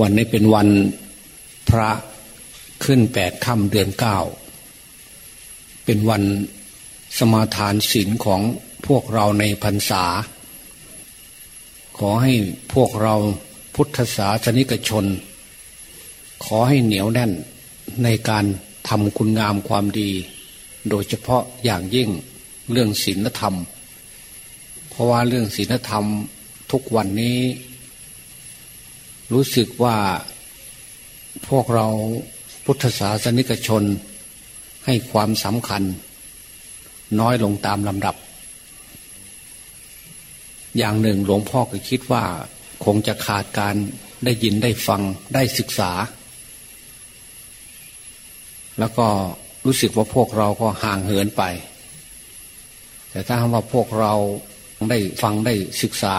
วันนี้เป็นวันพระขึ้นแปดค่ำเดือนเก้า เป็นวันสมาทานศีลของพวกเราในพรรษา ขอให้พวกเราพุทธศาสนิกชน ขอให้เหนียวแน่นในการทำคุณงามความดี โดยเฉพาะอย่างยิ่งเรื่องศีลธรรม เพราะว่าเรื่องศีลธรรมทุกวันนี้ รู้สึกว่าพวกเราพุทธศาสนิกชนให้ความสำคัญ น้อยลงตามลำดับ อย่างหนึ่งหลวงพ่อก็คิดว่าคงจะขาดการได้ยินได้ฟังได้ศึกษา แล้วก็รู้สึกว่าพวกเราก็ห่างเหินไป แต่ถ้าว่าพวกเราได้ฟังได้ศึกษา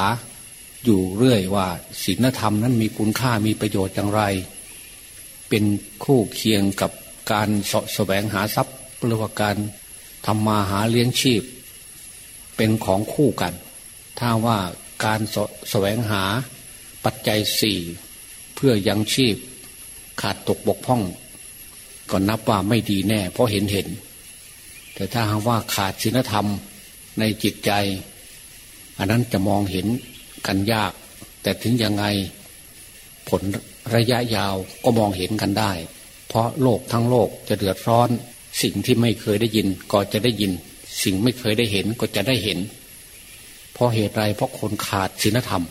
อยู่เรื่อยว่าศีลธรรมนั้นมีคุณค่ามีประโยชน์อย่างไร เป็นคู่เคียงกับการสะแสวงหาทรัพย์หรือว่าการทำมาหาเลี้ยงชีพ เป็นของคู่กัน ถ้าว่าการสะแสวงหาปัจจัยสี่เพื่อยังชีพขาดตกบกพร่อง ก็นับว่าไม่ดีแน่ เพราะเห็นเห็น แต่ถ้าหากว่าขาดศีลธรรมในจิตใจ อันนั้นจะมองเห็น กันยาก แต่ถึงยังไงผลระยะยาวก็มองเห็นกันได้ เพราะโลกทั้งโลกจะเดือดร้อน สิ่งที่ไม่เคยได้ยินก็จะได้ยิน สิ่งไม่เคยได้เห็นก็จะได้เห็น เพราะเหตุไรเพราะคนขาดศีลธรรม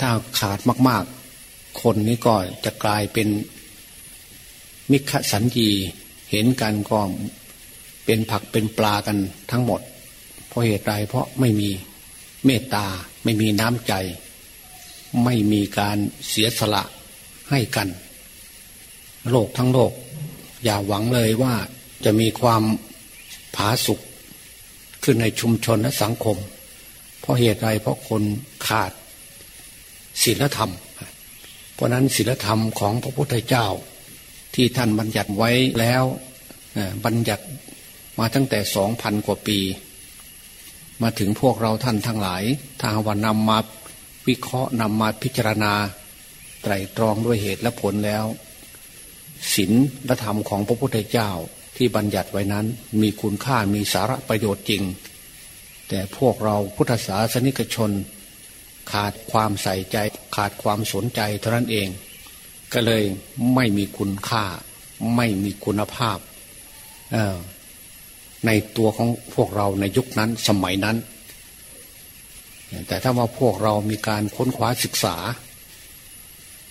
ถ้าขาดมาก ๆ คนนี้ก็จะกลายเป็นมิขสัญญีเห็นกันก็เป็นผักเป็นปลากันทั้งหมด เพราะเหตุไรเพราะไม่มีเมตตา ไม่มีน้ำใจ ไม่มีการเสียสละให้กัน โลกทั้งโลก อย่าหวังเลยว่าจะมีความผาสุกขึ้นในชุมชนและสังคม เพราะเหตุใดเพราะคนขาดศีลธรรม เพราะนั้นศีลธรรมของพระพุทธเจ้า ที่ท่านบัญญัติไว้แล้วบัญญัติมาตั้งแต่สองพันกว่าปี มาถึงพวกเราท่านทั้งหลายทาวันนำมาวิเคราะห์นำมาพิจารณา ไตรตรองด้วยเหตุและผลแล้วศีลและธรรมของพระพุทธเจ้าที่บัญญัติไว้นั้น มีคุณค่ามีสาระประโยชน์จริง แต่พวกเราพุทธศาสนิกชน ขาดความใส่ใจขาดความสนใจเท่านั้นเอง ก็เลยไม่มีคุณค่า ไม่มีคุณภาพ ในตัวของพวกเราในยุคนั้นสมัยนั้น แต่ถ้าว่าพวกเรามีการค้นคว้าศึกษา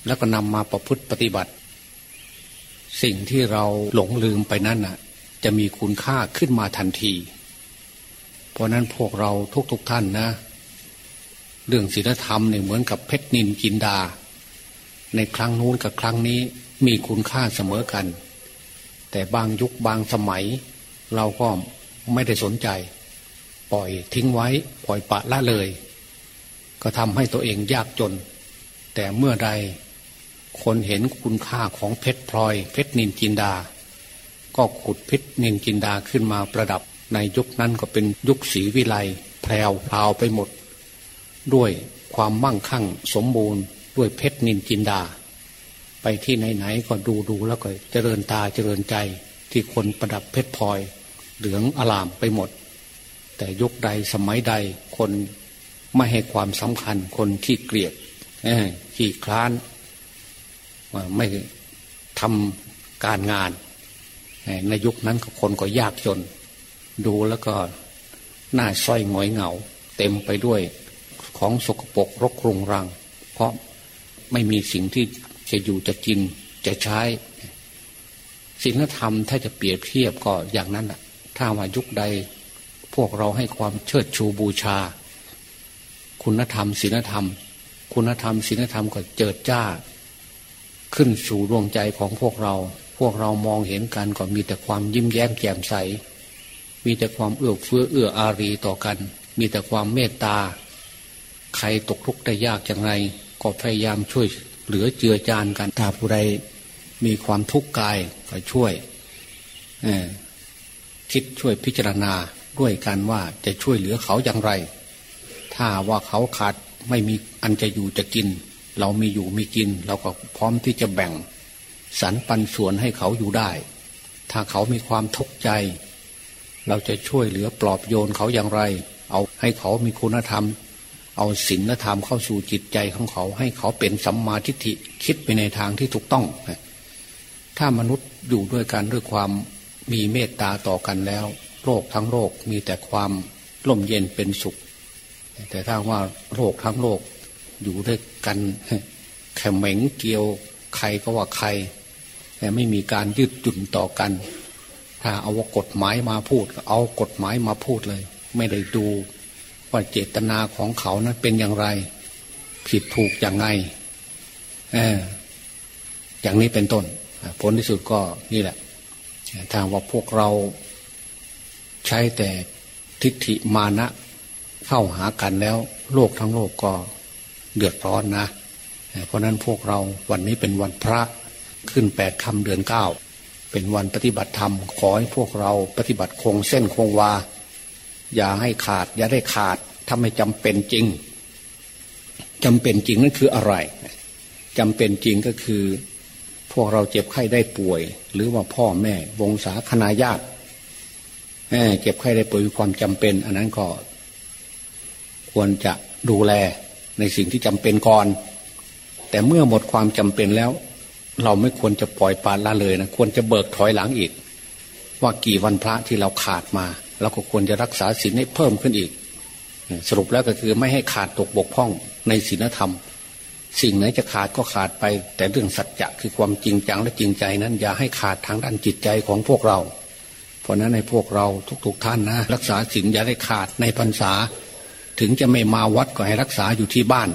แล้วก็นำมาประพฤติปฏิบัติ สิ่งที่เราหลงลืมไปนั้นน่ะ จะมีคุณค่าขึ้นมาทันที เพราะนั้นพวกเราทุกๆทท่านนะ เรื่องศีลธรรมเนี่ยเหมือนกับเพชรนินกินดา ในครั้งนู้นกับครั้งนี้มีคุณค่าเสมอกัน แต่บางยุคบางสมัย เราก็ไม่ได้สนใจ ปล่อยทิ้งไว้ ปล่อยปะละเลย ก็ทำให้ตัวเองยากจน แต่เมื่อใดคนเห็นคุณค่าของเพชรพลอย เพชรนินจินดา ก็ขุดเพชรนินจินดาขึ้นมาประดับในยุคนั้นก็เป็นยุคสีวิไลแพรวพราวไปหมด ด้วยความมั่งคั่งสมบูรณ์ ด้วยเพชรนินจินดา ไปที่ไหนๆก็ดูดูแล้วก็เจริญตาเจริญใจ ที่คนประดับเพชรพลอย เหลืองอลามไปหมด แต่ยุคใดสมัยใดคนไม่ให้ความสำคัญคนขี้เกลียดขี้คลานไม่ทำการงาน ในยุคนั้นคนก็ยากจน ดูแล้วก็หน้าส้อยหงอยเหงา เต็มไปด้วยของสกปรกรกรุงรัง เพราะไม่มีสิ่งที่จะอยู่จะกินจะใช้ ศีลธรรมถ้าจะเปรียบเทียบก็อย่างนั้นแหะถ้าว่ายุคใดพวกเราให้ความเชิดชูบูชา คุณธรรมศีลธรรม คุณธรรมศีลธรรมก็เจิดจ้า ขึ้นสู่ดวงใจของพวกเรา พวกเรามองเห็นกันก็มีแต่ความยิ้มแย้มแจ่มใส มีแต่ความเอื้อเฟื้อเอื้ออารีต่อกัน มีแต่ความเมตตา ใครตกทุกข์ได้ยากอย่างไร ก็พยายามช่วยเหลือเจือจานกันถ้าผู้ใด มีความทุกข์กายก็ช่วยคิดช่วยพิจารณาด้วยกันว่าจะช่วยเหลือเขาอย่างไร ถ้าว่าเขาขาดไม่มีอันจะอยู่จะกิน เรามีอยู่มีกิน เราก็พร้อมที่จะแบ่งสรรปันส่วนให้เขาอยู่ได้ ถ้าเขามีความทุกข์ใจ เราจะช่วยเหลือปลอบโยนเขาอย่างไร เอาให้เขามีคุณธรรม เอาศีลธรรมเข้าสู่จิตใจของเขา ให้เขาเป็นสัมมาทิฏฐิคิดไปในทางที่ถูกต้อง ถ้ามนุษย์อยู่ด้วยกันด้วยความมีเมตตาต่อกันแล้วโรคทั้งโรคมีแต่ความร่มเย็นเป็นสุข แต่ถ้าว่าโรคทั้งโรคอยู่ด้วยกันแข่งเหม็งเกี่ยวใครก็ว่าใคร แต่ไม่มีการยืดหยุ่นต่อกัน ถ้าเอากฎหมายมาพูด เอากฎหมายมาพูดเลย ไม่ได้ดูว่าเจตนาของเขานั้นเป็นอย่างไร ผิดถูกอย่างไงเอออย่างนี้เป็นต้น ผลที่สุดก็นี่แหละถ้าว่าพวกเราใช้แต่ทิฏฐิมานะเข้าหากันแล้ว โลกทั้งโลกก็เดือดร้อนนะ เพราะนั้นพวกเราวันนี้เป็นวันพระขึ้นแปดคำเดือนเก้าเป็นวันปฏิบัติธรรม ขอให้พวกเราปฏิบัติคงเส้นคงวา อย่าให้ขาด อย่าได้ขาดถ้าไม่จำเป็นจริงจำเป็นจริงนั่นคืออะไรจำเป็นจริงก็คือ พวกเราเจ็บไข้ได้ป่วย หรือว่าพ่อแม่ วงศาคณาญาติเจ็บไข้ได้ป่วยมีความจำเป็น อันนั้นก็ ควรจะดูแลในสิ่งที่จำเป็นก่อน แต่เมื่อหมดความจำเป็นแล้ว เราไม่ควรจะปล่อยปละละเลยนะควรจะเบิกถอยหลังอีก ว่ากี่วันพระที่เราขาดมาเราก็ควรจะรักษาศีลให้เพิ่มขึ้นอีก สรุปแล้วก็คือไม่ให้ขาดตกบกพร่องในศีลธรรม สิ่งไหนจะขาดก็ขาดไป แต่เรื่องสัจจะคือความจริงจังและจริงใจนั้น อย่าให้ขาดทางด้านจิตใจของพวกเรา เพราะนั้นในพวกเราทุกๆทท่านนะ รักษาศีลอย่าได้ขาดในพรรษา ถึงจะไม่มาวัดก็ให้รักษาอยู่ที่บ้าน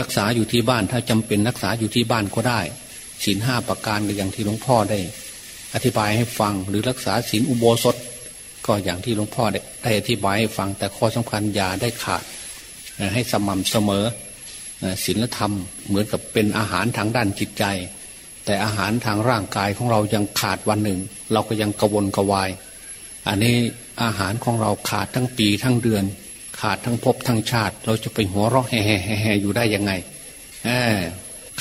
รักษาอยู่ที่บ้านถ้าจำเป็นรักษาอยู่ที่บ้านก็ได้ศีลห้าประการก็อย่างที่หลวงพ่อได้ อธิบายให้ฟังหรือรักษาศีลอุโบสถ ก็อย่างที่หลวงพ่อได้ได้อธิบายให้ฟังแต่ข้อสำคัญอย่าได้ขาดให้สม่ำเสมอ ศีลธรรมเหมือนกับเป็นอาหารทางด้านจิตใจ แต่อาหารทางร่างกายของเรายังขาดวันหนึ่ง เราก็ยังกระวนกระวาย อันนี้อาหารของเราขาดทั้งปีทั้งเดือน ขาดทั้งภพทั้งชาติ เราจะไปหัวเราะแห่แห่อยู่ได้ยังไง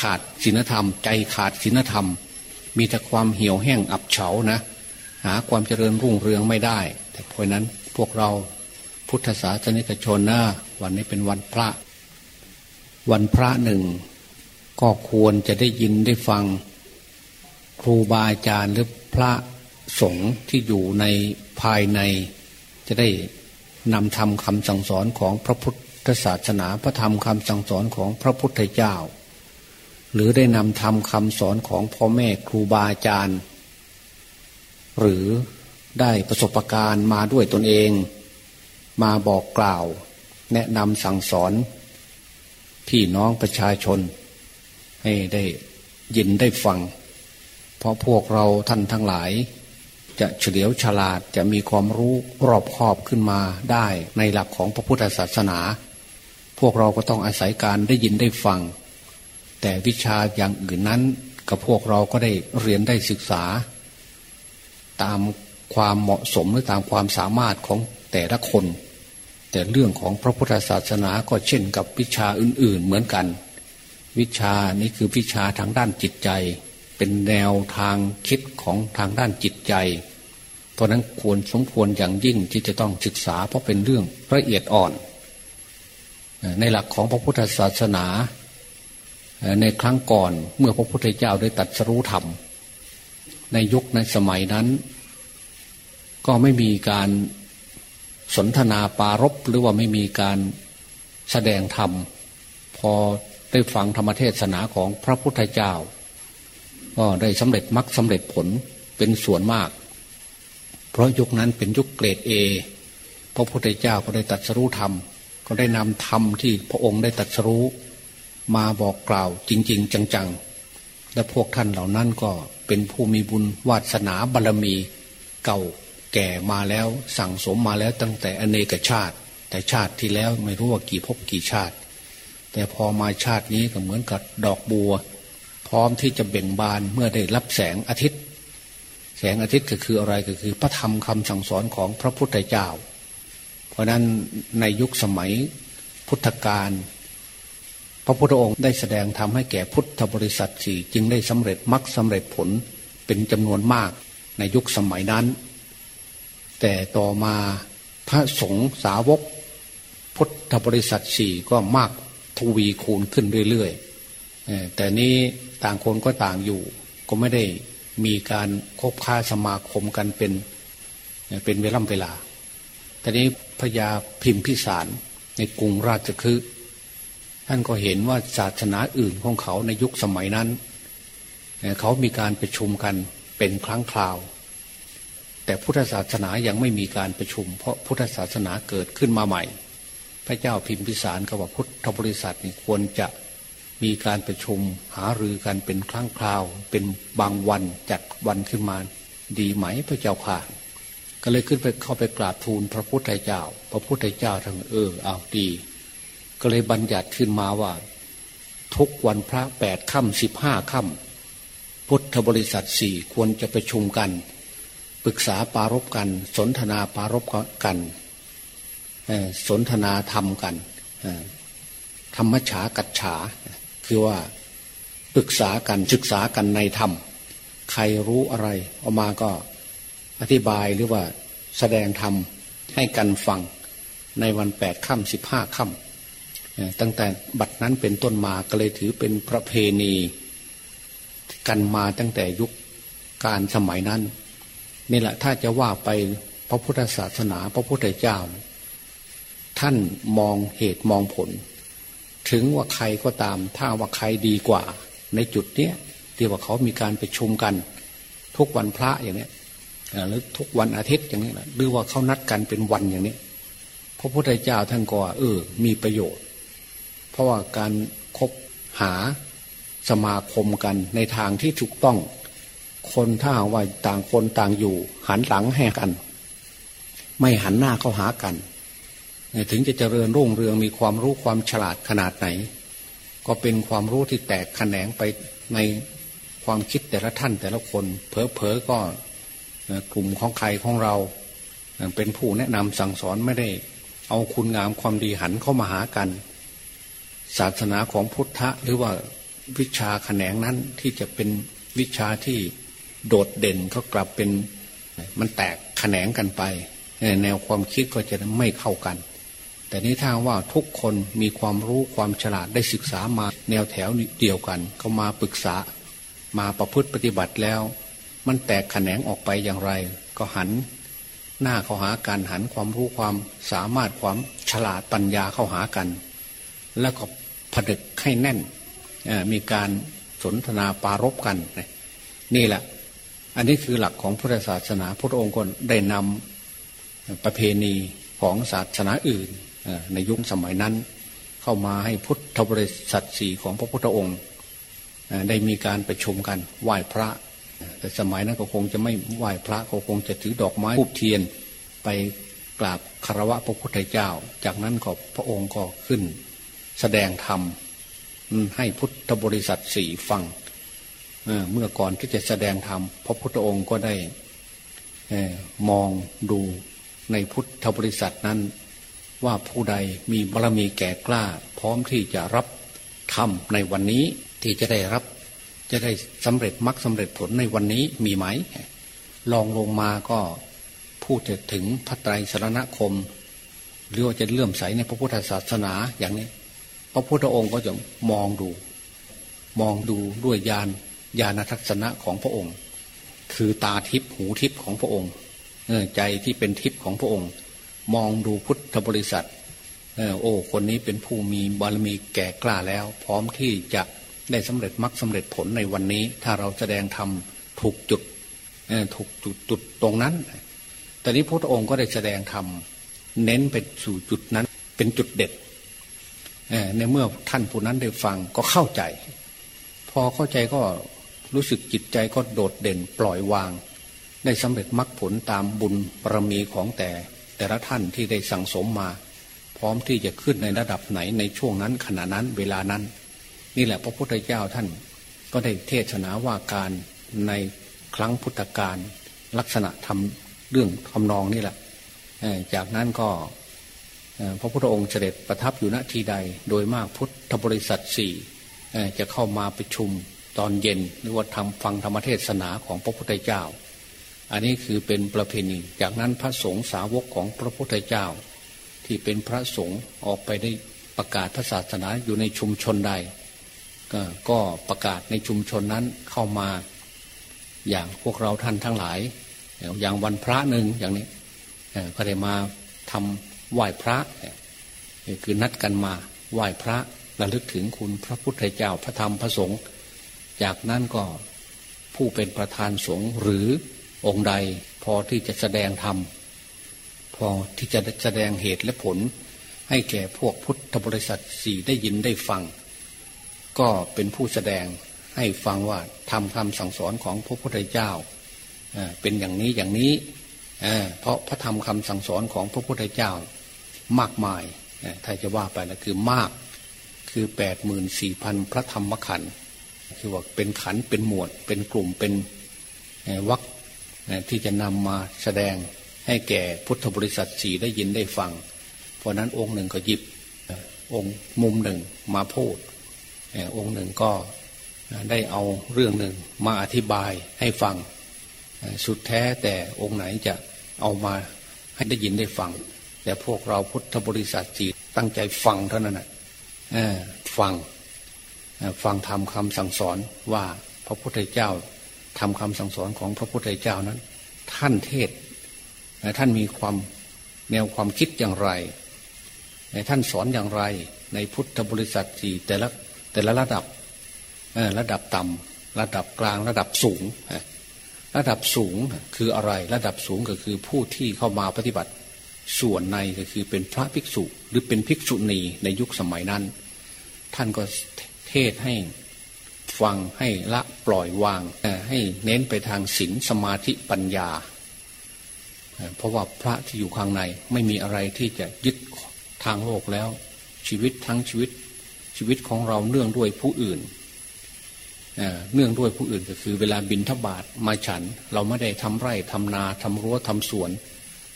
ขาดศีลธรรม ใจขาดศีลธรรม มีแต่ความเหี่ยวแห้งอับเฉานะหาความเจริญรุ่งเรืองไม่ได้ แต่เพราะนั้นพวกเราพุทธศาสนิกชนนะวันนี้เป็นวันพระ วันพระหนึ่ง ก็ควรจะได้ยินได้ฟัง ครูบาอาจารย์หรือพระสงฆ์ที่อยู่ในภายใน จะได้นำธรรมคำสั่งสอนของพระพุทธศาสนาพระธรรมคำสั่งสอนของพระพุทธเจ้า หรือได้นำธรรมคำสอนของพ่อแม่ครูบาอาจารย์ หรือได้ประสบการณ์มาด้วยตนเอง มาบอกกล่าว แนะนำสั่งสอน พี่น้องประชาชน ให้ได้ยินได้ฟัง เพราะพวกเราท่านทั้งหลาย จะเฉลียวฉลาดจะมีความรู้รอบคอบขึ้นมาได้ในหลักของพระพุทธศาสนา พวกเราก็ต้องอาศัยการได้ยินได้ฟัง แต่วิชาอย่างอื่นนั้นกับพวกเราก็ได้เรียนได้ศึกษา ตามความเหมาะสมหรือตามความสามารถของแต่ละคน แต่เรื่องของพระพุทธศาสนาก็เช่นกับวิชาอื่น ๆ เหมือนกัน วิชานี้คือวิชาทางด้านจิตใจ เป็นแนวทางคิดของทางด้านจิตใจ เพราะนั้นควรสมควรอย่างยิ่งที่จะต้องศึกษาเพราะเป็นเรื่องละเอียดอ่อน ในหลักของพระพุทธศาสนาในครั้งก่อนเมื่อพระพุทธเจ้าได้ตัดสรู้ธรรม ในยุคในสมัยนั้น ก็ไม่มีการ สนทนาปารบหรือว่าไม่มีการแสดงธรรม พอได้ฟังธรรมเทศนาของพระพุทธเจ้า ก็ได้สำเร็จมรรคสาเร็จผลเป็นส่วนมาก เพราะยุคนั้นเป็นยุคเกรดเอพระพุทธเจ้าก็ได้ตัดสรู้ธรรม ก็ได้นำธรรมที่พระองค์ได้ตัดสรู้ มาบอกกล่าวจริง ๆ จังๆ และพวกท่านเหล่านั้นก็เป็นผู้มีบุญวาสนาบารรมีเก่า แก่มาแล้วสั่งสมมาแล้วตั้งแต่อเนกชาติ แต่ชาติที่แล้วไม่รู้ว่ากี่ภพกี่ชาติ แต่พอมาชาตินี้ก็เหมือนกับดอกบัว พร้อมที่จะเบ่งบานเมื่อได้รับแสงอาทิตย์ แสงอาทิตย์ก็คืออะไรก็คือ พระธรรมคำสั่งสอนของพระพุทธเจ้า เพราะนั้นในยุคสมัยพุทธกาลพระพุทธองค์ได้แสดงทำให้แก่พุทธบริษัทสี่จึงได้สำเร็จมรรคสาเร็จผลเป็นจำนวนมากในยุคสมัยนั้น แต่ต่อมาพระสงฆ์สาวกพุทธบริษัทสี่ก็มากทวีคูณขึ้นเรื่อยๆ แต่นี้ต่างคนก็ต่างอยู่ ก็ไม่ได้มีการคบค้าสมาคมกันเป็นเป็นเวล่ำเวลาแต่นี้พญาพิมพิสารในกรุงราชคฤห์ท่านก็เห็นว่าศาสนาอื่นของเขาในยุคสมัยนั้น เขามีการประชุมกันเป็นครั้งคราว แต่พุทธศาสนายังไม่มีการประชุม เพราะพุทธศาสนาเกิดขึ้นมาใหม่ พระเจ้าพิมพิสารก็ว่าพุทธบริษัทนี่ควรจะมีการประชุมหารือกันเป็นครั้งคราว เป็นบางวันจัดวันขึ้นมา ดีไหมพระเจ้าค่ะ ก็เลยขึ้นไปเข้าไปกราบทูลพระพุทธเจ้า พระพุทธเจ้าทั้งเออเอาดี ก็เลยบัญญัติขึ้นมาว่า ทุกวันพระแปดค่ำสิบห้าค่ำพุทธบริษัทสี่ควรจะประชุมกัน ปรึกษาปารบกัน สนทนาปารบกันสนทนาธรรมกันธรรมฉากัจฉา คือว่าปรึกษากันศึกษากันในธรรม ใครรู้อะไรออกมาก็อธิบายหรือว่าแสดงธรรมให้กันฟังในวันแปดค่ำสิบห้าค่ำตั้งแต่บัดนั้นเป็นต้นมาก็เลยถือเป็นประเพณี กันมาตั้งแต่ยุคการสมัยนั้น นี่แหละถ้าจะว่าไปพระพุทธศาสนา พระพุทธเจ้า ท่านมองเหตุมองผล ถึงว่าใครก็ตาม ถ้าว่าใครดีกว่า ในจุดเนี้ยที่ว่าเขามีการไปชุมกัน ทุกวันพระอย่างเนี้ยหรือทุกวันอาทิตย์อย่างนี้แหละหรือว่าเขานัดกันเป็นวันอย่างนี้พระพุทธเจ้าท่านก็เออ มีประโยชน์ เพราะว่าการคบหาสมาคมกันในทางที่ถูกต้อง คนถ้าว่าต่างคนต่างอยู่ หันหลังให้กัน ไม่หันหน้าเข้าหากันถึงจะเจริญรุ่งเรืองมีความรู้ความฉลาดขนาดไหน ก็เป็นความรู้ที่แตกแขนงไปในความคิดแต่ละท่านแต่ละคนเพอๆก็กลุ่มของใครของเรา เป็นผู้แนะนำสั่งสอนไม่ได้ เอาคุณงามความดีหันเข้ามาหากัน ศาสนาของพุทธะหรือว่าวิชาแขนงนั้นที่จะเป็นวิชาที่ โดดเด่นก็กลับเป็นมันแตกแขนงกันไป แนวความคิดก็จะไม่เข้ากัน แต่นี้ถ้าว่าทุกคนมีความรู้ความฉลาดได้ศึกษามาแนวแถวเดียวกันเขามาปรึกษามาประพฤติปฏิบัติแล้ว มันแตกแขนงออกไปอย่างไร ก็หัน หน้าเข้าหากันหันความรู้ความสามารถความฉลาดปัญญาเข้าหากัน แล้วก็ผดึกให้แน่นมีการสนทนาปารบกันนี่แหละ อันนี้คือหลักของพุทธศาสนาพระองค์ก็ได้นำประเพณีของศาสนาอื่นในยุคสมัยนั้น เข้ามาให้พุทธบริษัทสีของพระพุทธองค์ ได้มีการประชุมกันไหว้พระ แต่สมัยนั้นก็คงจะไม่ไหว้พระก็คงจะถือดอกไม้ผูบเทียนไปกราบคารวะพระพุทธเจ้า จากนั้นก็พระองค์ก็ขึ้น แสดงธรรมให้พุทธบริษัทสี่ฟัง เมื่อก่อนที่จะแสดงธรรมพระพุทธองค์ก็ได้มองดูในพุทธบริษัทนั้น ว่าผู้ใดมีบารมีแก่กล้า พร้อมที่จะรับธรรมในวันนี้ที่จะได้รับ จะได้สำเร็จมรรคสาเร็จผลในวันนี้มีไหมลองลงมาก็พูดถึงพระไตรสรณคม หรือว่าจะเลื่อมใสในพระพุทธศาสนาอย่างนี้ พระพุทธองค์ก็จะมองดู มองดูด้วยญาณ ญาณทัศนะของพระองค์ คือตาทิพหูทิพของพระองค์ใจที่เป็นทิพของพระองค์ มองดูพุทธบริษัทโอ้คนนี้เป็นผู้มีบารมีแก่กล้าแล้ว พร้อมที่จะได้สำเร็จมรรคสาเร็จผลในวันนี้ ถ้าเราแสดงทำถูกจุดถูกจุดจุดตรงนั้นแต่นี้พระองค์ก็ได้แสดงทำเน้นไปสู่จุดนั้น เป็นจุดเด็ดในเมื่อท่านผู้นั้นได้ฟังก็เข้าใจ พอเข้าใจก็ รู้สึกจิตใจก็โดดเด่นปล่อยวาง ได้สำเร็จมรรคผลตามบุญบารมีของแต่ แต่ละท่านที่ได้สั่งสมมา พร้อมที่จะขึ้นในระดับไหนในช่วงนั้นขณะนั้นเวลานั้น นี่แหละพระพุทธเจ้าท่าน ก็ได้เทศนาว่าการในครั้งพุทธกาลลักษณะทำเรื่องทำนองนี่แหละจากนั้นก็พระพุทธองค์เสด็จประทับอยู่ณที่ใด โดยมากพุทธบริษัทสี่จะเข้ามาประชุม ตอนเย็นหรือว่าทำฟังธรรมเทศนาของพระพุทธเจ้า อันนี้คือเป็นประเพณี จากนั้นพระสงฆ์สาวกของพระพุทธเจ้า ที่เป็นพระสงฆ์ออกไปได้ประกาศพระศาสนาอยู่ในชุมชนใด ก็ประกาศในชุมชนนั้นเข้ามา อย่างพวกเราท่านทั้งหลาย อย่างวันพระหนึ่งอย่างนี้ก็ได้มาทำไหว้พระคือนัดกันมาไหว้พระระลึกถึงคุณพระพุทธเจ้าพระธรรมพระสงฆ์ จากนั้นก็ผู้เป็นประธานสงฆ์หรือองค์ใดพอที่จะแสดงธรรมพอที่จะแสดงเหตุและผล ให้แก่พวกพุทธบริษัทสี่ได้ยินได้ฟัง ก็เป็นผู้แสดงให้ฟังว่าทำคำสั่งสอนของพระพุทธเจ้าเป็นอย่างนี้อย่างนี้เพราะพระธรรมคำสั่งสอนของพระพุทธเจ้ามากมายถ้าจะว่าไปนะคือมากคือแปดหมื่นสี่พันพระธรรมขันธ์ คือว่าเป็นขันเป็นหมวด เป็นกลุ่มเป็นวักที่จะนำมาแสดงให้แก่พุทธบริษัทสีได้ยินได้ฟัง เพราะนั้นองค์หนึ่งก็หยิบองค์มุมหนึ่งมาพูดองค์หนึ่งก็ได้เอาเรื่องหนึ่งมาอธิบายให้ฟัง สุดแท้แต่องค์ไหนจะเอามาให้ได้ยินได้ฟัง แต่พวกเราพุทธบริษัทจีตั้งใจฟังเท่านั้นนะฟัง ฟังทำคำสั่งสอนว่าพระพุทธเจ้าทำคำสั่งสอนของพระพุทธเจ้านั้น ท่านเทศท่านมีความแนวความคิดอย่างไรท่านสอนอย่างไรในพุทธบริษัทสี่แต่ละแต่ละระดับระดับต่ำระดับกลางระดับสูง ระดับสูงคืออะไร ระดับสูงก็คือผู้ที่เข้ามาปฏิบัติ ส่วนในก็คือเป็นพระภิกษุหรือเป็นภิกษุณีในยุคสมัยนั้น ท่านก็เศให้ฟังให้ละปล่อยวางให้เน้นไปทางศีลสมาธิปัญญา เพราะว่าพระที่อยู่ข้างในไม่มีอะไรที่จะยึดทางโลกแล้ว ชีวิตทั้งชีวิตชีวิตของเราเนื่องด้วยผู้อื่นเนื่องด้วยผู้อื่นก็คือ เวลาบินทบาทมาฉัน เราไม่ได้ทำไร่ทำนาทำรั้วทำสวน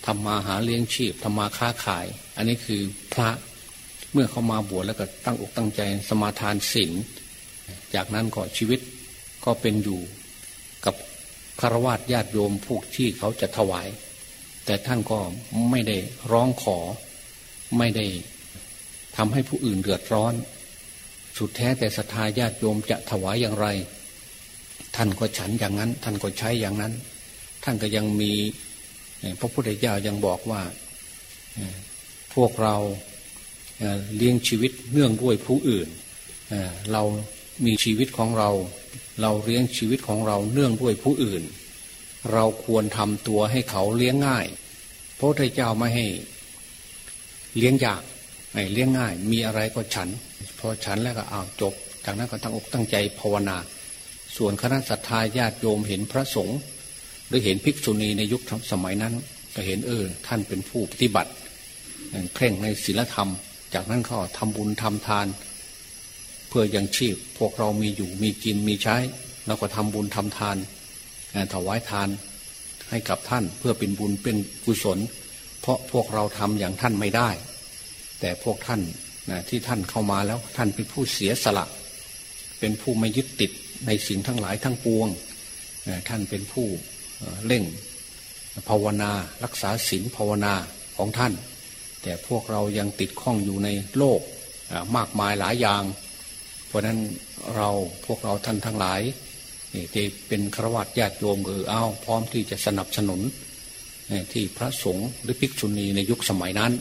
ทำมาหาเลี้ยงชีพทำมาค้าขาย อันนี้คือพระ เมื่อเขามาบวชแล้วก็ตั้งอกตั้งใจสมาทานศีลจากนั้นก็ชีวิตก็เป็นอยู่กับคารวะญาติโยมผู้ที่เขาจะถวาย แต่ท่านก็ไม่ได้ร้องขอ ไม่ได้ทำให้ผู้อื่นเดือดร้อน สุดแท้แต่ศรัทธาญาติโยมจะถวายอย่างไร ท่านก็ฉันอย่างนั้น ท่านก็ใช้อย่างนั้น ท่านก็ยังมีพระพุทธเจ้ายังบอกว่า พวกเรา เลี้ยงชีวิตเนื่องด้วยผู้อื่น เรามีชีวิตของเรา เราเลี้ยงชีวิตของเราเนื่องด้วยผู้อื่น เราควรทำตัวให้เขาเลี้ยงง่ายพระพุทธเจ้าไม่ให้เลี้ยงยากให้เลี้ยงง่าย มีอะไรก็ฉัน พอฉันแล้วก็เอาจบ จากนั้นก็ตั้งอกตั้งใจภาวนา ส่วนคณะศรัทธาญาติโยมเห็นพระสงฆ์หรือเห็นภิกษุณีในยุคสมัยนั้น ก็เห็นเออท่านเป็นผู้ปฏิบัติเคร่งในศีลธรรม จากนั้นเขาทำบุญทำทาน เพื่อยังชีพ พวกเรามีอยู่มีกินมีใช้เราก็ทำบุญทำทานถวายทานให้กับท่านเพื่อเป็นบุญเป็นกุศล เพราะพวกเราทำอย่างท่านไม่ได้ แต่พวกท่านนะที่ท่านเข้ามาแล้วท่านเป็นผู้เสียสละ เป็นผู้ไม่ยึดติดในสิ่งทั้งหลายทั้งปวง ท่านเป็นผู้เร่งภาวนา รักษาศีลภาวนาของท่าน แต่พวกเรายังติดข้องอยู่ในโลกมากมายหลายอย่าง เพราะนั้นเราพวกเราท่านทั้งหลายที่เป็นครวัตญาติโยมเออเอาพร้อมที่จะสนับสนุนที่พระสงฆ์หรือภิกษุณีในยุคสมัยนั้น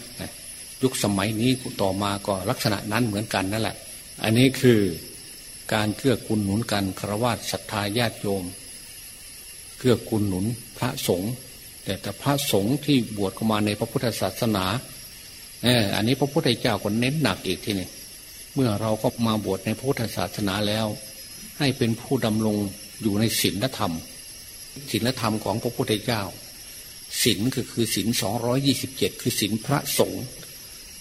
ยุคสมัยนี้ต่อมาก็ลักษณะนั้นเหมือนกันนั่นแหละ อันนี้คือการเกื้อกูลหนุนกันครวญศรัทธาญาติโยมเกื้อกูลหนุนพระสงฆ์แต่แต่พระสงฆ์ที่บวชเข้ามาในพระพุทธศาสนา เอออันนี้พระพุทธเจ้าก็เน้นหนักอีกทีนี่เมื่อเราก็มาบวชในพระพุทธศาสนาแล้ว ให้เป็นผู้ดำรงอยู่ในศีลธรรมศีลธรรมของพระพุทธเจ้าศีลก็คือศีลสองร้อยี่สิบเจ็ดคือศีลพระสงฆ์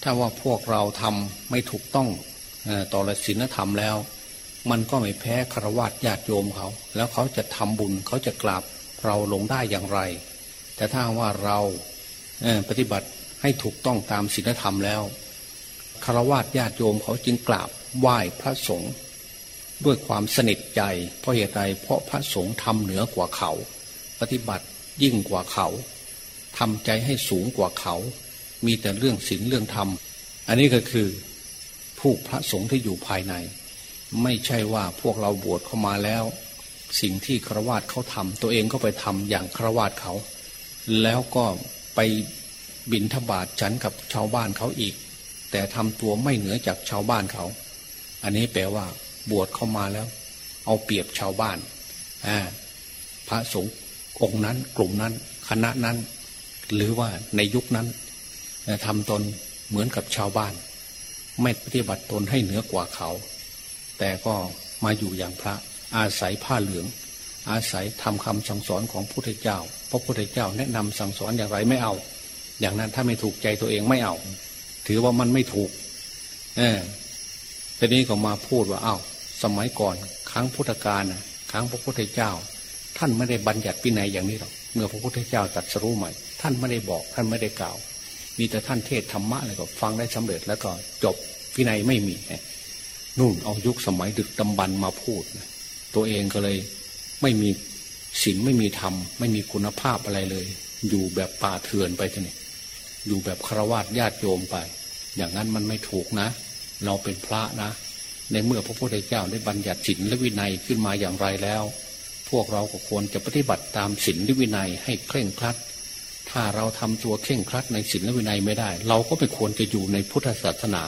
ถ้าว่าพวกเราทำไม่ถูกต้องต่อศีลธรรมแล้ว มันก็ไม่แพ้คารวะญาติโยมเขา แล้วเขาจะทำบุญเขาจะกราบเราลงได้อย่างไร แต่ถ้าว่าเราปฏิบัติ ให้ถูกต้องตามศีลธรรมแล้วคารวะญาติโยมเขาจึงกราบไหว้พระสงฆ์ด้วยความสนิทใจ เพราะเหตุใดเพราะพระสงฆ์ทำเหนือกว่าเขา ปฏิบัติยิ่งกว่าเขาทำใจให้สูงกว่าเขา มีแต่เรื่องศีลเรื่องธรรม อันนี้ก็คือ ผู้พระสงฆ์ที่อยู่ภายใน ไม่ใช่ว่าพวกเราบวชเข้ามาแล้ว สิ่งที่ครวาตเขาทำตัวเองก็ไปทำอย่างครวาตเขา แล้วก็ไป บินทบาทฉันกับชาวบ้านเขาอีก แต่ทำตัวไม่เหนือจากชาวบ้านเขา อันนี้แปลว่า บวชเข้ามาแล้ว เอาเปรียบชาวบ้านพระสงฆ์องค์นั้นกลุ่มนั้น คณะนั้น หรือว่าในยุคนั้นทำตนเหมือนกับชาวบ้าน ไม่ปฏิบัติตนให้เหนือกว่าเขา แต่ก็มาอยู่อย่างพระ อาศัยผ้าเหลือง อาศัยทำคำสั่งสอนของพระพุทธเจ้า พระพุทธเจ้าแนะนำสั่งสอนอย่างไรไม่เอา อย่างนั้นถ้าไม่ถูกใจตัวเองไม่เอา ถือว่ามันไม่ถูก เออทีนี้ก็มาพูดว่า เอา้า สมัยก่อน ครั้งพุทธกาลครั้งพระพุทธเจ้า ท่านไม่ได้บัญญัติวินัยอย่างนี้หรอกเมื่อพระพุทธเจ้าตัดสรู้ใหม่ ท่านไม่ได้บอก ท่านไม่ได้กล่าว มีแต่ท่านเทศธรรมะอะไรก็ฟังได้สำเร็จแล้วก็จบวินัยไม่มีนู่นเอายุคสมัยดึกดำบรรมาพูดตัวเองก็เลยไม่มีศีลไม่มีธรรม ไม่มีคุณภาพอะไรเลย อยู่แบบป่าเถื่อนไปทีนี้ อยู่แบบครวญญาติโยมไป อย่างนั้นมันไม่ถูกนะ เราเป็นพระนะ ในเมื่อพระพุทธเจ้าได้บัญญัติศีลและวินัยขึ้นมาอย่างไรแล้ว พวกเราก็ควรจะปฏิบัติตามศีลและวินัยให้เคร่งครัด ถ้าเราทำตัวเคร่งครัดในศีลและวินัยไม่ได้ เราก็ไม่ควรจะอยู่ในพุทธศาสนา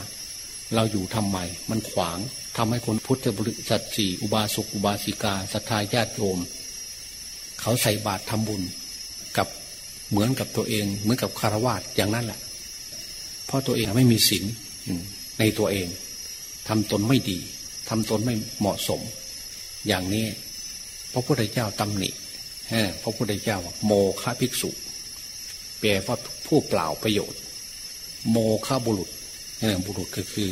เราอยู่ทำไม มันขวางทำให้คนพุทธบริษัทสี่อุบาสกอุบาสิกาศรัทธาญาติโยม เขาใส่บาตรทำบุญ เหมือนกับตัวเอง เหมือนกับคารวาสอย่างนั้นแหละ เพราะตัวเองไม่มีศีลในตัวเองทำตนไม่ดีทำตนไม่เหมาะสม อย่างนี้พระพุทธเจ้าตำหนิพระพุทธเจ้าโมฆะภิกษุ แปลว่าผู้เปล่าประโยชน์ โมฆะบุรุษบุรุษก็คือ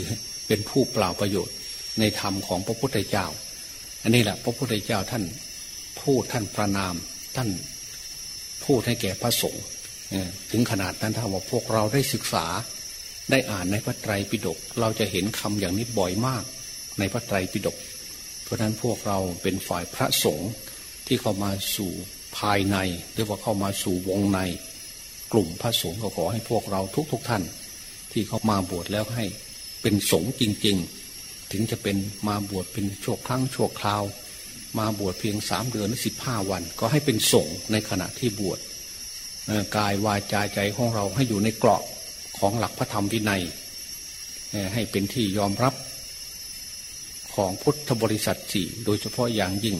เป็นผู้เปล่าประโยชน์ ในธรรมของพระพุทธเจ้า อันนี้แหละ พระพุทธเจ้าท่านพูดท่านประนามท่าน พูดให้แก่พระสงฆ์ถึงขนาดนั้นถ้าว่าพวกเราได้ศึกษาได้อ่านในพระไตรปิฎกเราจะเห็นคำอย่างนี้บ่อยมาก ในพระไตรปิฎกเพราะนั้นพวกเราเป็นฝ่ายพระสงฆ์ที่เข้ามาสู่ภายในหรือว่าเข้ามาสู่วงใน กลุ่มพระสงฆ์ก็ขอให้พวกเราทุกๆทท่าน ที่เข้ามาบวชแล้วให้เป็นสงฆ์จริง ๆ ถึงจะเป็นมาบวชเป็นชั่วครั้งชั่วคราว มาบวชเพียงสามเดือนหรือสิบห้าวัน ก็ให้เป็นสงในขณะที่บวชกายวาจาใจของเราให้อยู่ในกรอบของหลักพระธรรมวินัย ให้เป็นที่ยอมรับของพุทธบริษัทสี่โดยเฉพาะอย่างยิ่ง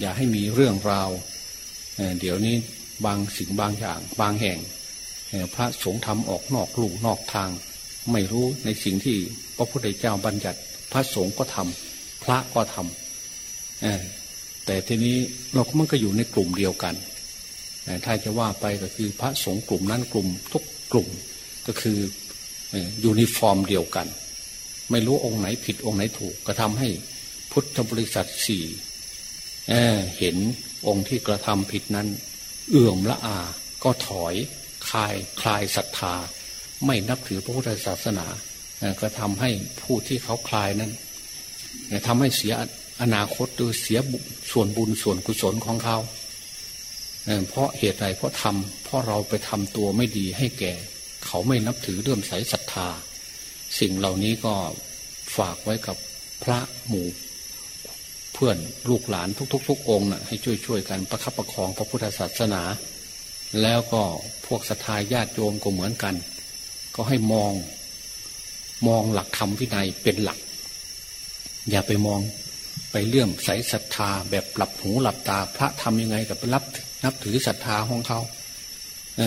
อย่าให้มีเรื่องราวเดี๋ยวนี้บางสิ่งบางอย่างบางแห่ง พระสงฆ์ทำออกนอกลู่นอกทาง ไม่รู้ในสิ่งที่พระพุทธเจ้าบัญญัติ พระสงฆ์ก็ทำพระก็ทำ แต่ทีนี้เราก็มันก็อยู่ในกลุ่มเดียวกัน ถ้าจะว่าไปก็คือพระสงฆ์กลุ่มนั้นกลุ่มทุกกลุ่มก็คือยูนิฟอร์มเดียวกัน ไม่รู้องค์ไหนผิดองค์ไหนถูก ก็ทำให้พุทธบริษัทสี่เห็นองค์ที่กระทำผิดนั้น เอื่อมละอา ก็ถอยคลายคลายศรัทธา ไม่นับถือพระพุทธศาสนาก็ทำให้ผู้ที่เขาคลายนั้นทำให้เสีย อนาคตดยเสียส่วนบุญส่วนกุศลของเขาเพราะเหตุใดเพราะทำเพราะเราไปทำตัวไม่ดีให้แก่ เขาไม่นับถือเรื่อมใสศรัทธา สิ่งเหล่านี้ก็ฝากไว้กับพระหมู่ เพื่อนลูกหลานทุกๆทุกองค์นะให้ช่วยๆกันประคับประคองพระพุทธศาสนา แล้วก็พวกศรัทธาญาติโยมก็เหมือนกัน ก็ให้มอง มองหลักธรรมวินัยเป็นหลัก อย่าไปมอง ไปเลื่อมใสศรัทธาแบบหลับหูหลับตา พระทำยังไงกับรับนับถือศรัทธาของเขา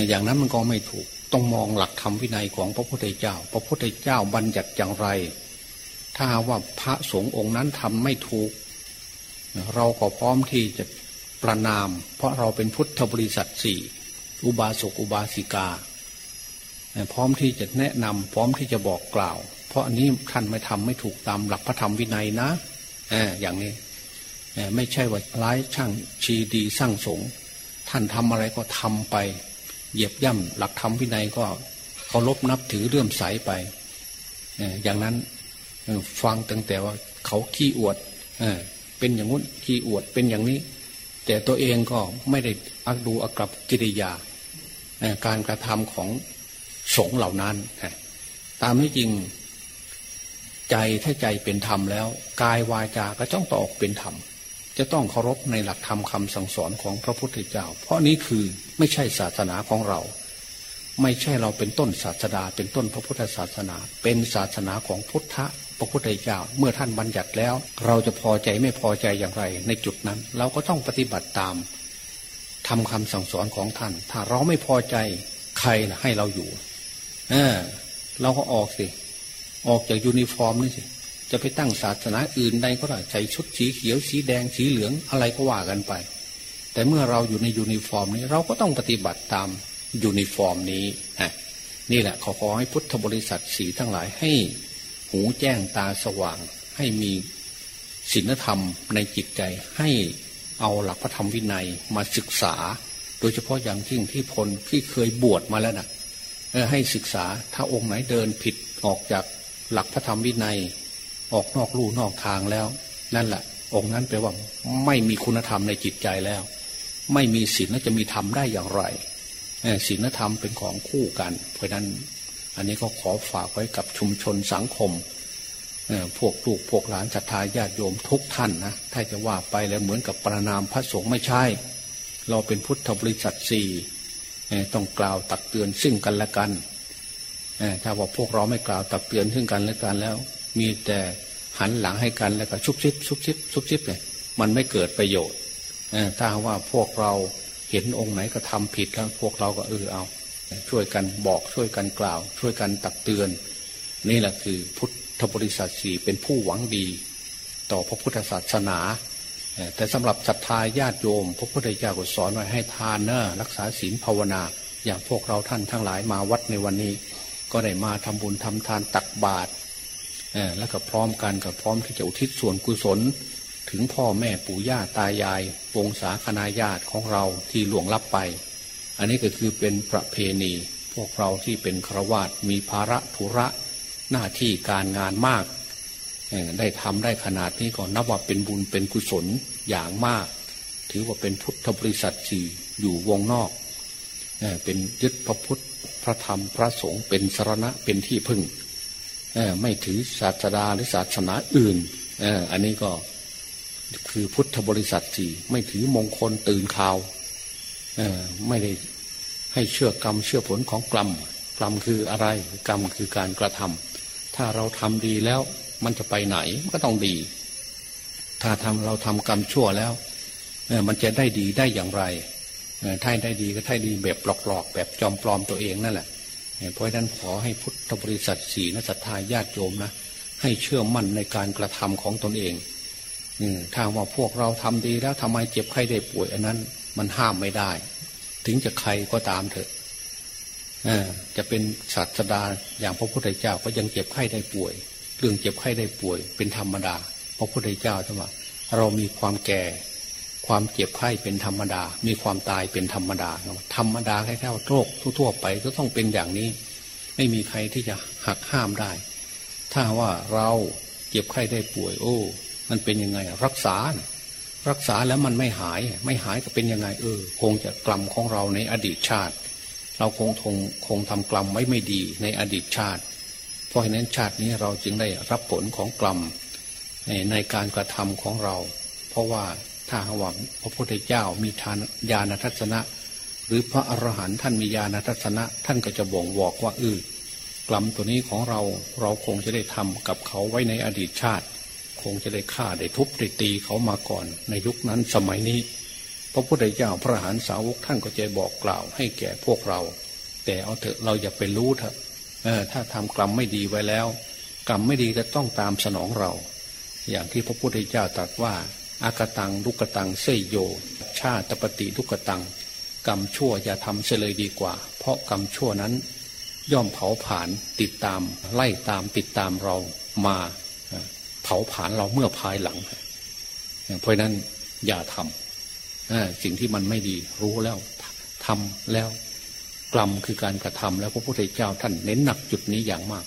อย่างนั้นมันก็ไม่ถูก ต้องมองหลักธรรมวินัยของพระพุทธเจ้า พระพุทธเจ้าบัญญัติอย่างไร ถ้าว่าพระสงฆ์องค์นั้นทำไม่ถูก เราก็พร้อมที่จะประนาม เพราะเราเป็นพุทธบริษัทสี่อุบาสกอุบาสิกา พร้อมที่จะแนะนำพร้อมที่จะบอกกล่าว เพราะอันนี้ท่านไม่ทำไม่ถูกตามหลักพระธรรมวินัยนะ อย่างนี้ไม่ใช่ว่าร้ายช่างชีดีสร้างสงท่านทำอะไรก็ทำไป เหยียบย่ำหลักธรรมวินัยก็เคารพนับถือเลื่อมใสไปอย่างนั้นฟังตั้งแต่ว่าเขาขี้อวดเป็นอย่างงู้นขี้อวดเป็นอย่างนี้ แต่ตัวเองก็ไม่ได้อักดูอักกับกิริยา การกระทำของสงเหล่านั้น ตามที่จริง ใจถ้าใจเป็นธรรมแล้ว กายวาจาก็ต้องตออกเป็นธรรม จะต้องเคารพในหลักธรรมคำสั่งสอนของพระพุทธเจ้า เพราะนี้คือไม่ใช่ศาสนาของเรา ไม่ใช่เราเป็นต้นศาสดา เป็นต้นพระพุทธศาสนา เป็นศาสนาของพุทธพระพุทธเจ้า เมื่อท่านบัญญัติแล้ว เราจะพอใจไม่พอใจอย่างไร ในจุดนั้น เราก็ต้องปฏิบัติตามทำคำสั่งสอนของท่าน ถ้าเราไม่พอใจใครล่ะให้เราอยู่ เออ เราก็ออกสิ ออกจากยูนิฟอร์มนี่สิจะไปตั้งศาสนาอื่นใดก็ได้ใส่ชุดสีเขียวสีแดงสีเหลืองอะไรก็ว่ากันไป แต่เมื่อเราอยู่ในยูนิฟอร์มนี้เราก็ต้องปฏิบัติตามยูนิฟอร์มนี้ฮะนี่แหละขอขอให้พุทธบริษัทสี่ทั้งหลายให้หูแจ้งตาสว่าง ให้มีศีลธรรมในจิตใจให้เอาหลักพระธรรมวินัยมาศึกษา โดยเฉพาะอย่างยิ่งที่พวกที่เคยบวชมาแล้วน่ะให้ศึกษาถ้าองค์ไหนเดินผิดออกจาก หลักพระธรรมวินัย ออกนอกลู่นอกทางแล้ว นั่นแหละองค์นั้นแปลว่าไม่มีคุณธรรมในจิตใจแล้ว ไม่มีศีลแล้วจะมีธรรมได้อย่างไรศีลธรรมเป็นของคู่กัน เพราะนั้น อันนี้ก็ขอฝากไว้กับชุมชนสังคมพวกลูกพวกหลานศรัทธาญาติโยมทุกท่านนะถ้าจะว่าไปแล้วเหมือนกับประนามพระสงฆ์ไม่ใช่ เราเป็นพุทธบริษัทสี่ต้องกล่าวตักเตือนซึ่งกันและกัน ถ้าว่าพวกเราไม่กล่าวตักเตือนซึ่งกันและกันแล้ว มีแต่หันหลังให้กันแล้วก็ชุบชิบชุบชิบชุบชิบเลยมันไม่เกิดประโยชน์ถ้าว่าพวกเราเห็นองค์ไหนก็ทำผิดแล้วพวกเราก็เออเอา ช่วยกันบอกช่วยกันกล่าว ช่วยกันตักเตือน นี่แหละคือพุทธบริษัทสี่เป็นผู้หวังดี ต่อพระพุทธศาสนา แต่สำหรับศรัทธาญาติโยม พระพุทธเจ้าก็สอนไว้ให้ทานเนอรักษาศีลภาวนา อย่างพวกเราท่านทั้งหลายมาวัดในวันนี้ ก็ได้มาทำบุญทำทานตักบาตรแล้วก็พร้อมกันกับพร้อมที่จะอุทิศส่วนกุศล ถึงพ่อแม่ปู่ย่าตายายวงศาคณาญาติของเราที่หลวงลับไป อันนี้ก็คือเป็นประเพณี พวกเราที่เป็นครวาตมีภาระธุระหน้าที่การงานมาก ได้ทำได้ขนาดนี้ก็นับว่าเป็นบุญเป็นกุศลอย่างมาก ถือว่าเป็นพุทธบริษัทสี่อยู่วงนอกเป็นยึดพระพุทธ พระธรรมพระสงฆ์เป็นสรณะเป็นที่พึ่งไม่ถือศาสดาหรือศาสนาอื่นอันนี้ก็คือพุทธบริษัทสี่ไม่ถือมงคลตื่นข่าวไม่ได้ให้เชื่อกรรมเชื่อผลของกรรมกรรมคืออะไร กรรมคือการกระทำถ้าเราทำดีแล้วมันจะไปไหนมันก็ต้องดี ถ้าทำเราทำกรรมชั่วแล้วมันจะได้ดีได้อย่างไร ถ้าได้ดีก็ถ้าดีแบบหลอกๆ แบบจอมปลอมตัวเองนั่นแหละ เพราะฉะนั้นขอให้พุทธบริษัทสีนัศรัทธาญาติโยมนะให้เชื่อมั่นในการกระทำของตนเองถ้าว่าพวกเราทำดีแล้วทำไมเจ็บไข้ได้ป่วยอันนั้น มันห้ามไม่ได้ ถึงจะใครก็ตามเถอะจะเป็นศาสดาอย่างพระพุทธเจ้าก็ยังเจ็บไข้ได้ป่วย เรื่องเจ็บไข้ได้ป่วย เป็นธรรมดา พระพุทธเจ้าใช่ไหมเรามีความแก่ ความเจ็บไข้เป็นธรรมดา มีความตายเป็นธรรมดา ธรรมดาแค่แค่โรคทั่วๆไปก็ต้องเป็นอย่างนี้ ไม่มีใครที่จะหักห้ามได้ ถ้าว่าเราเจ็บไข้ได้ป่วย โอ้ มันเป็นยังไง รักษา รักษาแล้วมันไม่หาย ไม่หายก็เป็นยังไง เออ คงจะกรรมของเราในอดีตชาติ เราคงคงคงทำกรรมไว้ไม่ดีในอดีตชาติ เพราะฉะนั้นชาตินี้เราจึงได้รับผลของกรรมในการกระทำของเรา เพราะว่า ถ้าหวังพระพุทธเจ้ามีทานญาณทัศนะ หรือพระอรหันต์ท่านมีญาณทัศนะ ท่านก็จะบ่งบอกว่าเออกลัมตัวนี้ของเราเราคงจะได้ทำกับเขาไว้ในอดีตชาติ คงจะได้ฆ่าได้ทุบได้ตีเขามาก่อนในยุคนั้นสมัยนี้ พระพุทธเจ้าพระหานสาวกท่านก็จะบอกกล่าวให้แก่พวกเรา แต่เอาเถอะเราอย่าไปรู้เถอะถ้าทำกรรมไม่ดีไว้แล้ว กรรมไม่ดีจะต้องตามสนองเรา อย่างที่พระพุทธเจ้าตรัสว่า อากตังลุกตังเสยโย ชาตปฏิลุกตัง กรรมชั่วอย่าทำเสเลยดีกว่า เพราะกรรมชั่วนั้น ย่อมเผาผลาญติดตาม ไล่ตามติดตามเรามาเผาผลาญเราเมื่อภายหลัง เพราะนั้นอย่าทำสิ่งที่มันไม่ดีรู้แล้วทำแล้วกรรมคือการกระทำแล้วพระพุทธเจ้าท่านเน้นหนักจุดนี้อย่างมาก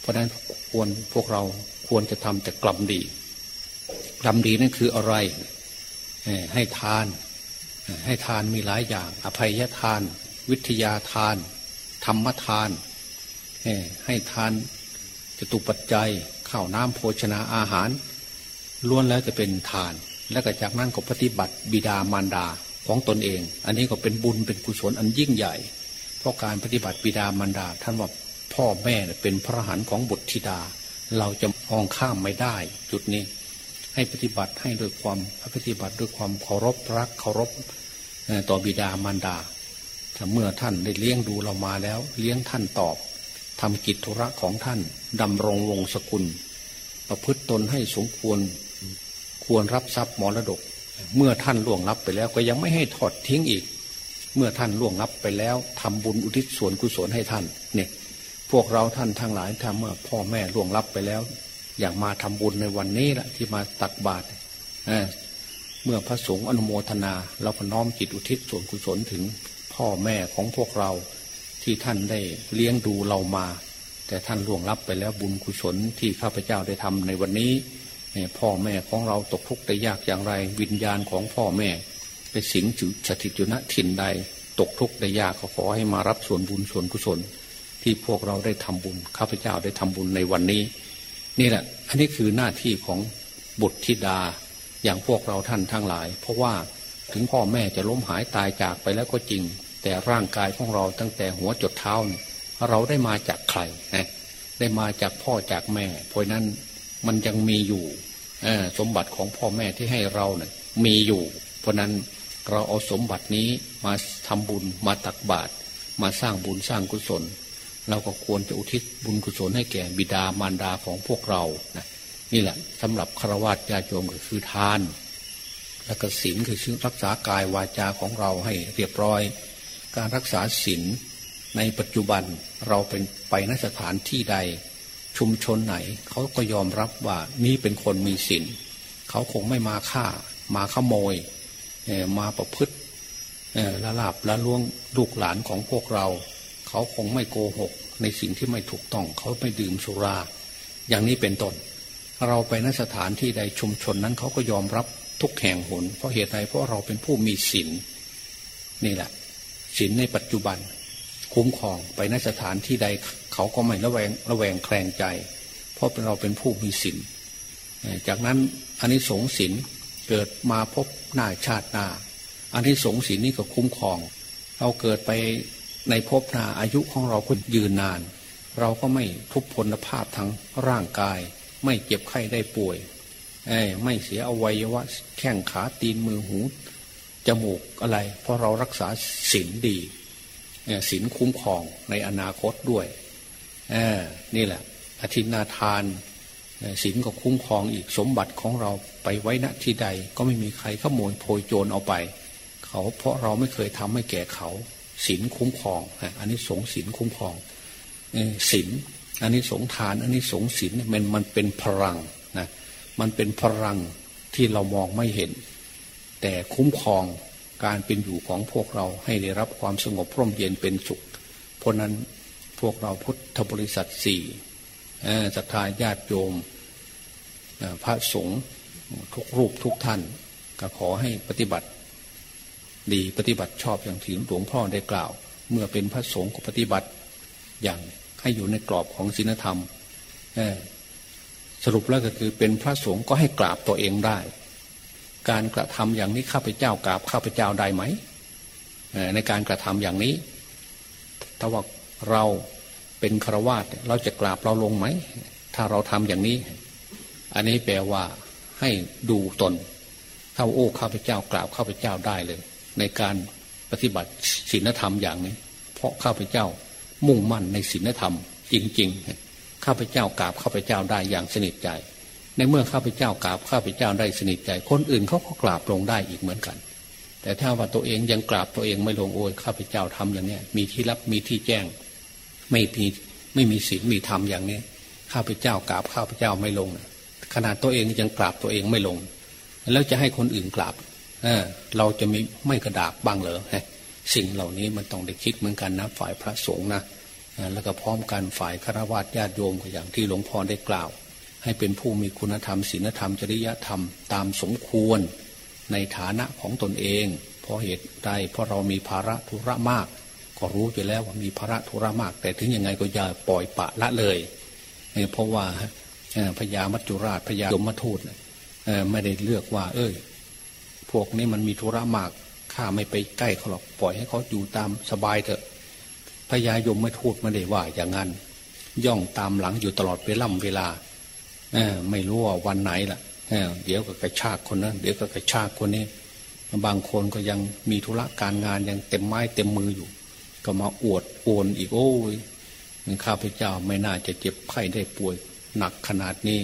เพราะฉะนั้นควรพวกเราควรจะทำแต่กรรมดี กรรมดีนั่นคืออะไร ให้ทาน ให้ทานมีหลายอย่าง อภัยทาน วิทยาทาน ธรรมทาน ให้ทานจะตุปัจจัยข้าวน้ำโภชนาอาหารล้วนแล้วจะเป็นทาน และก็จากนั้นก็ปฏิบัติบิดามารดาของตนเอง อันนี้ก็เป็นบุญเป็นกุศลอันยิ่งใหญ่ เพราะการปฏิบัติบิดามารดา ท่านว่าพ่อแม่เป็นพระหันของบุตรธิดา เราจะมองข้ามไม่ได้ จุดนี้ ให้ปฏิบัติให้ด้วยความปฏิบัติด้วยความเคารพรักเคารพต่อบิดามารดาถ้าเมื่อท่านได้เลี้ยงดูเรามาแล้ว เลี้ยงท่านตอบทำกิจธุระของท่านดำรงวงศกุล ประพฤติตนให้สมควร ควรรับทรัพย์มรดก เมื่อท่านล่วงลับไปแล้วก็ยังไม่ให้ถอดทิ้งอีก เมื่อท่านล่วงลับไปแล้วทำบุญอุทิศส่วนกุศลให้ท่านเนี่ยพวกเราท่านทั้งหลายถ้าเมื่อพ่อแม่ล่วงลับไปแล้ว อย่างมาทำบุญในวันนี้แหละที่มาตักบาตรเมื่อพระสงฆ์อนุโมทนา เราพน้อมจิตอุทิศส่วนกุศลถึงพ่อแม่ของพวกเราที่ท่านได้เลี้ยงดูเรามา แต่ท่านล่วงลับไปแล้วบุญกุศลที่ข้าพเจ้าได้ทำในวันนี้พ่อแม่ของเราตกทุกข์ได้ยากอย่างไร วิญญาณของพ่อแม่ไปสิงจุสถิตอยู่ณถิ่นใด ตกทุกข์ได้ยากขอให้มารับส่วนบุญส่วนกุศล ที่พวกเราได้ทำบุญข้าพเจ้าได้ทำบุญในวันนี้ นี่แหละ อันนี้คือหน้าที่ของบุตรธิดาอย่างพวกเราท่านทั้งหลาย เพราะว่าถึงพ่อแม่จะล้มหายตายจากไปแล้วก็จริง แต่ร่างกายของเราตั้งแต่หัวจดเท้าเราได้มาจากใครนะได้มาจากพ่อจากแม่ เพราะนั้นมันยังมีอยู่สมบัติของพ่อแม่ที่ให้เราเนะ่ยมีอยู่ เพราะนั้นเราเอาสมบัตินี้มาทำบุญมาตักบาตรมาสร้างบุญสร้างกุศล เราก็ควรจะอุทิศบุญกุศลให้แก่บิดามารดาของพวกเรานะนี่แหละสำหรับฆราวาสญาโยมก็คือทาน และก็ศีลคือชื่อรักษากายวาจาของเราให้เรียบร้อย การรักษาศีลในปัจจุบันเราเป็นไปนสถานที่ใด ชุมชนไหนเขาก็ยอมรับว่านี่เป็นคนมีศีลเขาคงไม่มาฆ่า มาขโมยมาประพฤติละลาบละล่วงลูกหลานของพวกเรา เขาคงไม่โกหก ในสิ่งที่ไม่ถูกต้อง เขาไม่ดื่มสุรา อย่างนี้เป็นต้นเราไปนสถานที่ใดชุมชนนั้นเขาก็ยอมรับทุกแห่งหน เพราะเหตุใดเพราะเราเป็นผู้มีศีลนี่แหละศีลในปัจจุบัน คุ้มครองไปนสถานที่ใดเขาก็ไม่ระแวงระแวงแคลงใจ เพราะเราเป็นผู้มีศีลจากนั้นอันนี้สงศีลเกิดมาพบหน้าชาติหน้าอันนี้สงศีลนี่ก็คุ้มครอง เราเกิดไป ในภพนาอายุของเราก็ยืนนาน เราก็ไม่ทุพพลภาพทั้งร่างกาย ไม่เจ็บไข้ได้ป่วยไม่เสียอวัยวะ แข้งขาตีนมือหูจมูกอะไร เพราะเรารักษาศีลดีศีลคุ้มครองในอนาคตด้วยนี่แหละอธินาทานศีลก็คุ้มครองอีกสมบัติของเราไปไว้ณที่ใด ก็ไม่มีใครขโมยโพยโจรเอาไป เขาเพราะเราไม่เคยทำให้แก่เขา ศีลคุ้มครองอันนี้สงศีลคุ้มครองศีลอันนี้สงทาน อันนี้สงศีลมันมันเป็นพลังนะมันเป็นพลังที่เรามองไม่เห็น แต่คุ้มครองการเป็นอยู่ของพวกเราให้ได้รับความสงบพร่มเย็นเป็นสุข เพราะนั้นพวกเราพุทธบริษัทสี่ศรัทธาญาติโยมพระสงฆ์ทุกรูปทุกท่าน ก็ขอให้ปฏิบัติ ดีปฏิบัติชอบอย่างที่หลวงพ่อได้กล่าว เมื่อเป็นพระสงฆ์ก็ปฏิบัติ อย่างให้อยู่ในกรอบของศีลธรรมสรุปแล้วก็คือเป็นพระสงฆ์ก็ให้กราบตัวเองได้ การกระทำอย่างนี้ข้าพเจ้ากราบข้าพเจ้าได้ไหมในการกระทำอย่างนี้ ถ้าว่าเราเป็นครวาตเราจะกราบเราลงไหม ถ้าเราทำอย่างนี้ อันนี้แปลว่าให้ดูตนถ้าโอ้ข้าพเจ้ากราบข้าพเจ้าได้เลย ในการปฏิบัติศีลธรรมอย่างนี้ เพราะข้าพเจ้ามุ่งมั่นในศีลธรรม จริง ๆ ข้าพเจ้ากราบข้าพเจ้าได้อย่างสนิทใจ ในเมื่อข้าพเจ้ากราบข้าพเจ้าได้สนิทใจ คนอื่นเขาก็กราบลงได้อีกเหมือนกัน แต่ถ้าว่าตัวเองยังกราบตัวเองไม่ลงโอยข้าพเจ้าทำอย่างเนี้ยมีที่รับมีที่แจ้ง ไม่มีไม่มีศีลมีธรรมอย่างนี้ข้าพเจ้ากราบข้าพเจ้าไม่ลงขนาดตัวเองยังกราบตัวเองไม่ลง แล้วจะให้คนอื่นกราบ เออ เราจะมีไม่กระดาบบ้างเหรอสิ่งเหล่านี้มันต้องได้คิดเหมือนกันนะฝ่ายพระสงฆ์นะแล้วก็พร้อมกันฝ่ายฆราวาสญาติโยมก็อย่างที่หลวงพ่อได้กล่าว ให้เป็นผู้มีคุณธรรมศีลธรรมจริยธรรมตามสมควร ในฐานะของตนเอง เพราะเหตุใดเพราะเรามีภาระธุระมาก ก็รู้อยู่แล้วว่ามีภาระธุระมาก แต่ถึงยังไงก็อย่าปล่อยปะละเลยเพราะว่าพญามัจจุราชพญายมทูตไม่ได้เลือกว่า เอ้ย พวกนี้มันมีธุระมากข้าไม่ไปใกล้เขาหรอกปล่อยให้เขาอยู่ตามสบายเถอะพญายมไม่ทูดไม่ได้ว่าอย่างนั้น ย่องตามหลังอยู่ตลอดเวล่ำเวลาไม่รู้ว่าวันไหนล่ะเดี๋ยวก็กระชากคนนั้นเดี๋ยวก็กระชากคนนี้ บางคนก็ยังมีธุระการงานยังเต็มไม้เต็มมืออยู่ ก็มาอวดโอนอีกโอ้ยข้าพเจ้าไม่น่าจะเจ็บไข้ได้ป่วยหนักขนาดนี้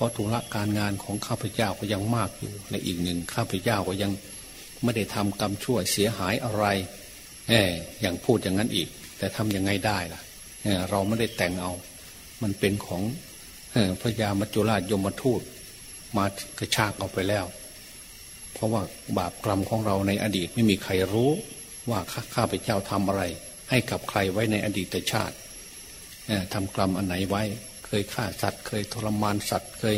ราะธุระการงานของข้าพเจ้าก็ยังมากอยู่ในอีกหนึ่งข้าพเจ้าก็ยังไม่ได้ทำกรรมชั่วเสียหายอะไรเอออย่างพูดอย่างนั้นอีก แต่ทำยังไงได้ล่ะเเราไม่ได้แต่งเอา มันเป็นของพระยามัจจุราชยมทูต มากระชากเอาไปแล้ว เพราะว่าบาปกรรมของเราในอดีตไม่มีใครรู้ว่าข้าพเจ้าทำอะไร ให้กับใครไว้ในอดีตชาติทำกรรมอันไหนไว้ เคยฆ่าสัตว์เคยทรมานสัตว์เคย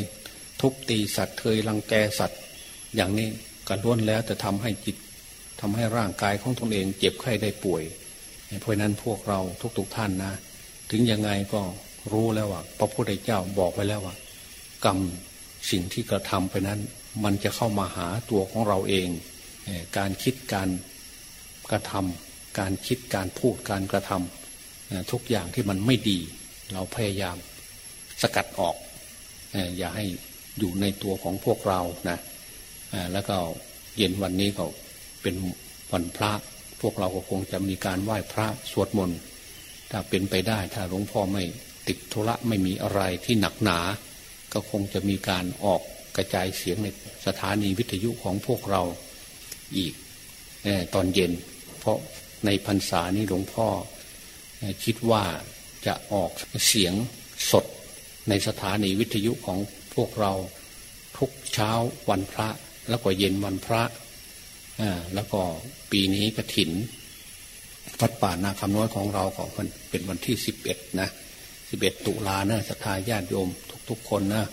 ทุบตีสัตว์เคยรังแกสัตว์ อย่างนี้ก็ล้วนแล้วจะทำให้จิตทำให้ร่างกายของตนเอง เจ็บไข้ได้ป่วย เพราะนั้นพวกเราทุกๆทท่านนะ ถึงยังไงก็รู้แล้วว่าพระพุทธเจ้าบอกไว้แล้วว่า กรรมสิ่งที่กระทำไปนั้น มันจะเข้ามาหาตัวของเราเอง การคิดการกระทำการคิดการพูดการกระทำทุกอย่างที่มันไม่ดี เราพยายาม สกัดออกอย่าให้อยู่ในตัวของพวกเรานะแล้วก็เย็นวันนี้ก็เป็นวันพระ พวกเราก็คงจะมีการไหว้พระสวดมนต์ถ้าเป็นไปได้ถ้าหลวงพ่อไม่ติดธุระไม่มีอะไรที่หนักหนา ก็คงจะมีการออกกระจายเสียงในสถานีวิทยุของพวกเราอีกตอนเย็น เพราะในพรรษานี้หลวงพ่อคิดว่าจะออกเสียงสด ในสถานีวิทยุของพวกเราทุกเช้าวันพระ แล้วก็เย็นวันพระแล้วก็ปีนี้กระถินวัดป่านาคำน้อยของเราของมันเป็นวันที่สิบเอ็ดนะสิบเอ็ดตุลาเนะศรัทธาญาติโยมทุก ๆ คนนะ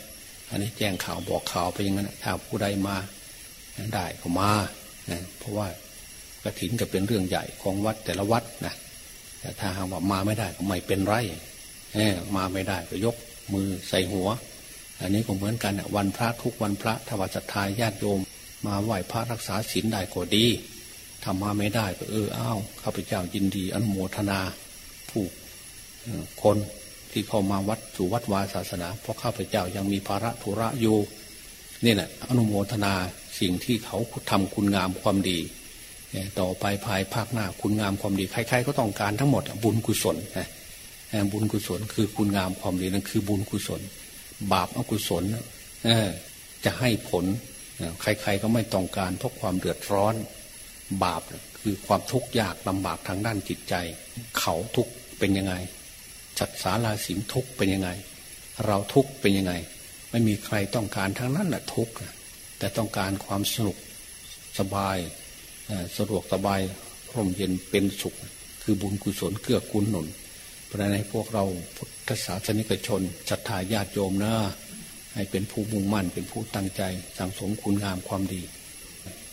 อันนี้แจ้งข่าวบอกข่าวไปอย่างนั้นถ้าผู้ใดมาได้ก็มานะเพราะว่ากระถินก็เป็นเรื่องใหญ่ของวัดแต่ละวัดนะแต่ถ้าหากว่ามาไม่ได้ก็ไม่เป็นไรมาไม่ได้ก็ยก มือใส่หัว อันนี้ก็เหมือนกันวันพระทุกวันพระทวารศรัทธาญาติโยม มาไหว้พระรักษาศีลได้ก็ดีทำมาไม่ได้ก็เอออ้าวข้าพเจ้ายินดีอนุโมทนาผู้คนที่เข้ามาวัดสู่วัดวาศาสนา เพราะข้าพเจ้ายังมีภาระธุระอยู่นี่แหละอนุโมทนาสิ่งที่เขาทำคุณงามความดี ต่อไปภายภาคหน้าคุณงามความดี ใครๆก็ต้องการทั้งหมดบุญกุศล บุญกุศล คือคุณงามความดีนั่นคือบุญกุศล บาปอกุศลจะให้ผลใครๆก็ไม่ต้องการเพราะความเดือดร้อน บาปคือความทุกข์ยากลำบากทางด้านจิตใจ เขาทุกข์เป็นยังไงจัดสาราสินทุกข์เป็นยังไง เราทุกข์เป็นยังไง ไม่มีใครต้องการทั้งนั้นแหละทุกข์แต่ต้องการความสนุกสบายสะดวกสบายร่มเย็นเป็นสุข คือบุญกุศลเกื้อกูลหนุน เพราะในพวกเราพุทธศาสนิกชนศรัทธาญาติโยมนะให้เป็นผู้มุ่งมั่นเป็นผู้ตั้งใจสังสมคุณงามความดี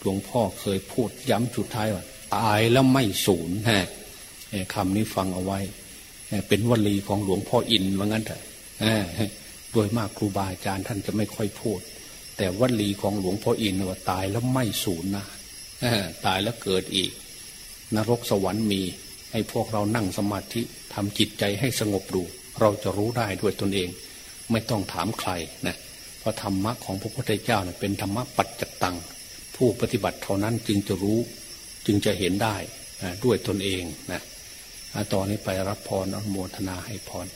หลวงพ่อเคยพูดย้ำจุดท้ายว่าตายแล้วไม่สูญฮะคำนี้ฟังเอาไว้ เป็นวลีของหลวงพ่ออินว่างั้นเถอะโดยมากครูบาอาจารย์ท่านจะไม่ค่อยพูด แต่วลีของหลวงพ่ออินว่าตายแล้วไม่สูญนะตายแล้วเกิดอีก นรกสวรรค์มี ให้พวกเรานั่งสมาธิทำจิตใจให้สงบดู เราจะรู้ได้ด้วยตนเอง ไม่ต้องถามใครนะเพราะธรรมะของพระพุทธเจ้าเเป็นธรรมะปัจจตัง ผู้ปฏิบัติเท่านั้นจึงจะรู้จึงจะเห็นได้ด้วยตนเองนะต่อนนี้ไปรับพรอนุโมทนาให้พร